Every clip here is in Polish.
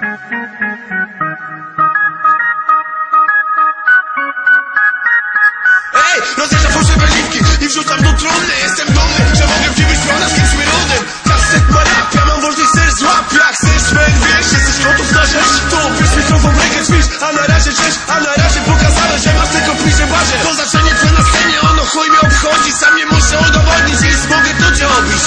Ej, rozjeżdżam liwki i wrzucam do trumny Jestem dumny, że mogę w ciebie śpiewać z kimś równym Kaset ma ja mam wolny ser złap Jak chcesz, wiesz, jesteś gotów na rzecz. To bierz mikrofon, rękę ćwicz A na razie cześć, a na razie pokazane Że masz tylko w pisze barze To znaczenie twoje na scenie, ono chuj mnie obchodzi. Sam nie muszę udowodnić, jeśli mogę to cię obić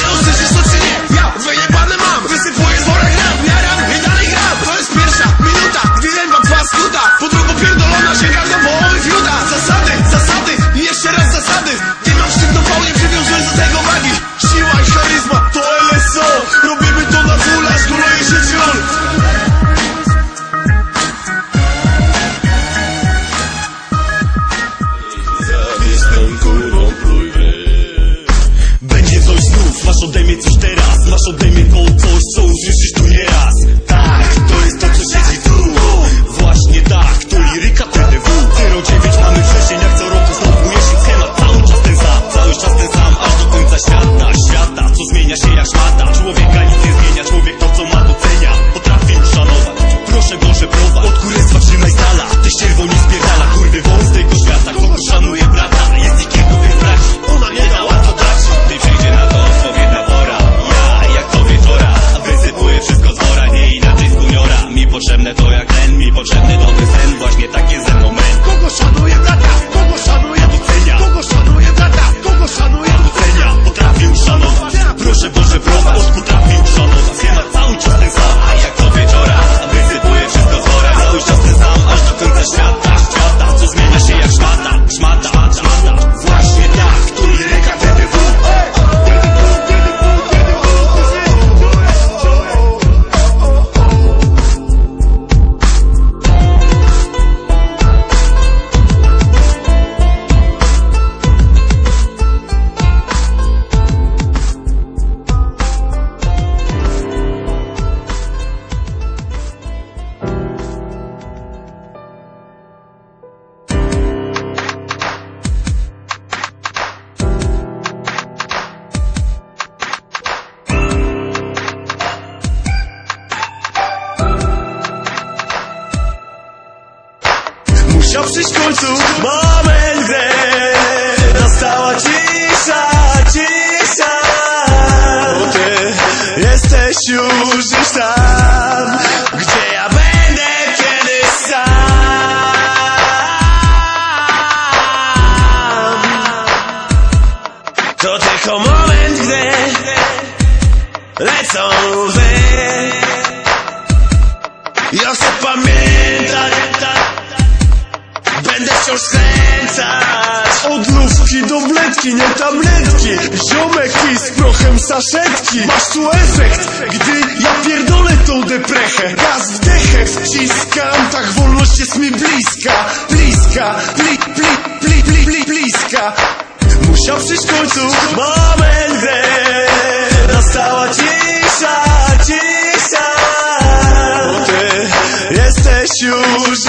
Musiał przyjść w końcu moment, gdy nastała cisza, cisza. Bo ty jesteś już gdzieś tam, gdzie ja będę kiedyś sam. To tylko moment, gdy lecą łzy. Ja chcę pamiętać Będę wciąż skręcać Od lówki do bledki, nie tabletki. Ziomek i z prochem saszetki. Masz tu efekt, gdy ja pierdolę tą deprechę. Gaz w dechę wciskam, tak wolność jest mi bliska. Bliska, bli, bli, bli, bli, bli, bliska. Musiał przyjść w końcu moment, gdy Nastała cisza, cisza. Bo ty jesteś już